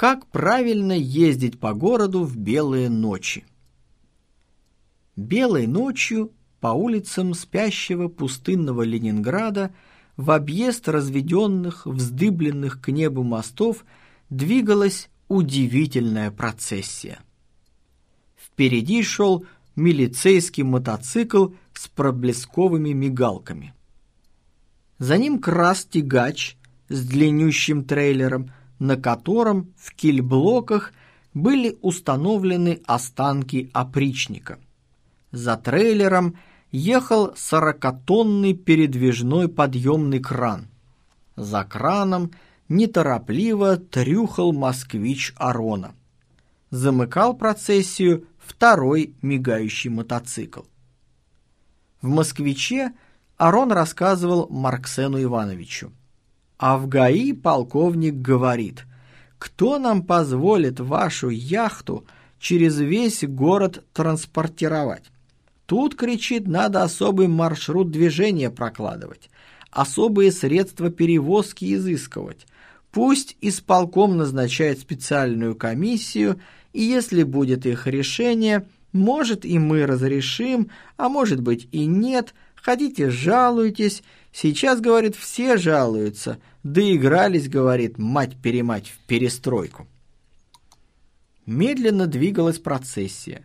Как правильно ездить по городу в белые ночи? Белой ночью по улицам спящего пустынного Ленинграда в объезд разведенных, вздыбленных к небу мостов двигалась удивительная процессия. Впереди шел милицейский мотоцикл с проблесковыми мигалками. За ним крас-тягач с длиннющим трейлером, на котором в кильблоках были установлены останки опричника. За трейлером ехал сорокатонный передвижной подъемный кран. За краном неторопливо трюхал москвич Арона. Замыкал процессию второй мигающий мотоцикл. В «Москвиче» Арон рассказывал Марксену Ивановичу. А в ГАИ полковник говорит, кто нам позволит вашу яхту через весь город транспортировать? Тут, кричит, надо особый маршрут движения прокладывать, особые средства перевозки изыскивать. Пусть исполком назначает специальную комиссию, и если будет их решение, может и мы разрешим, а может быть и нет, хотите жалуйтесь. Сейчас, говорит, все жалуются, доигрались, говорит, мать-перемать в перестройку. Медленно двигалась процессия.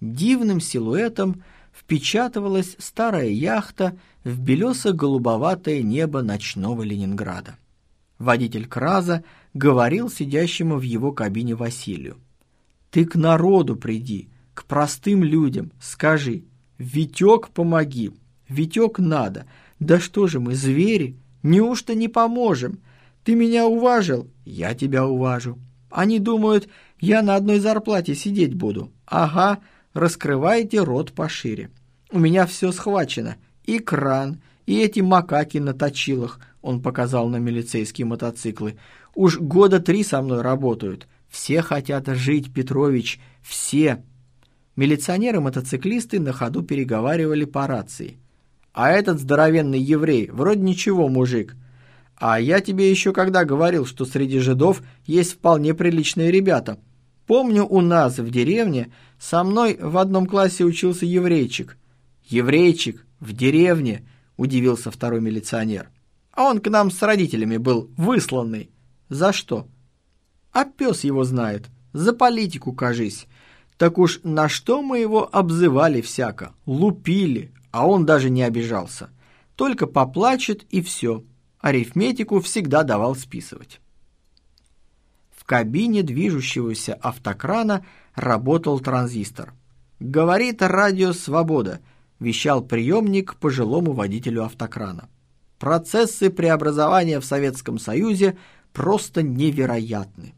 Дивным силуэтом впечатывалась старая яхта в белесо-голубоватое небо ночного Ленинграда. Водитель Краза говорил сидящему в его кабине Василию. «Ты к народу приди, к простым людям, скажи, Витек помоги, Витек надо. Да что же мы, звери? Неужто не поможем? Ты меня уважил, я тебя уважу. Они думают, я на одной зарплате сидеть буду. Ага, раскрывайте рот пошире. У меня все схвачено. И кран, и эти макаки на точилах, он показал на милицейские мотоциклы. Уж года три со мной работают. Все хотят жить, Петрович, все. Милиционеры-мотоциклисты на ходу переговаривали по рации. А этот здоровенный еврей, вроде ничего, мужик. А я тебе еще когда говорил, что среди жидов есть вполне приличные ребята. Помню, у нас в деревне со мной в одном классе учился еврейчик. Еврейчик в деревне, удивился второй милиционер. А он к нам с родителями был высланный. За что? А пес его знает. За политику, кажись. Так уж на что мы его обзывали всяко? Лупили. А он даже не обижался. Только поплачет и все. Арифметику всегда давал списывать. В кабине движущегося автокрана работал транзистор. «Говорит радио «Свобода», — вещал приемник пожилому водителю автокрана. Процессы преобразования в Советском Союзе просто невероятны.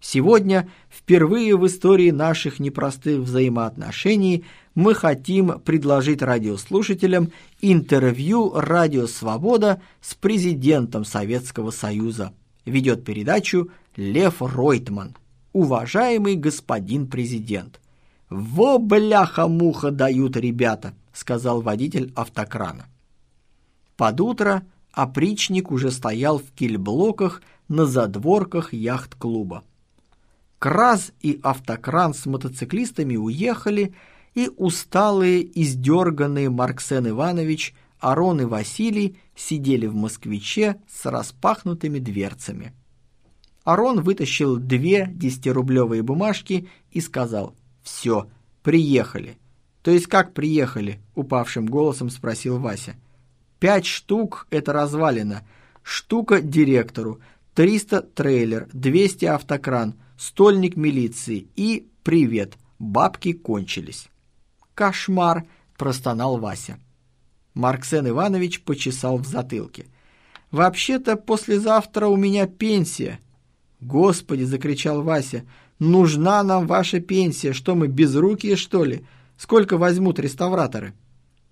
Сегодня, впервые в истории наших непростых взаимоотношений, мы хотим предложить радиослушателям интервью «Радио Свобода» с президентом Советского Союза. Ведет передачу Лев Ройтман. Уважаемый господин президент. «Во бляха-муха дают ребята», — сказал водитель автокрана. Под утро опричник уже стоял в кильблоках на задворках яхт-клуба. Краз и автокран с мотоциклистами уехали, и усталые, издерганные Марксен Иванович, Арон и Василий сидели в «Москвиче» с распахнутыми дверцами. Арон вытащил две десятирублевые бумажки и сказал «Все, приехали». «То есть как приехали?» — упавшим голосом спросил Вася. Пять штук – это развалина. Штука директору. 300 трейлер, 200 автокран, стольник милиции и привет. Бабки кончились. Кошмар, простонал Вася. Марксен Иванович почесал в затылке. «Вообще-то послезавтра у меня пенсия». «Господи!» – закричал Вася. «Нужна нам ваша пенсия. Что мы, безрукие, что ли? Сколько возьмут реставраторы?»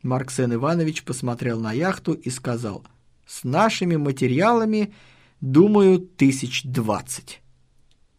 Марксен Иванович посмотрел на яхту и сказал, «С нашими материалами, думаю, тысяч двадцать».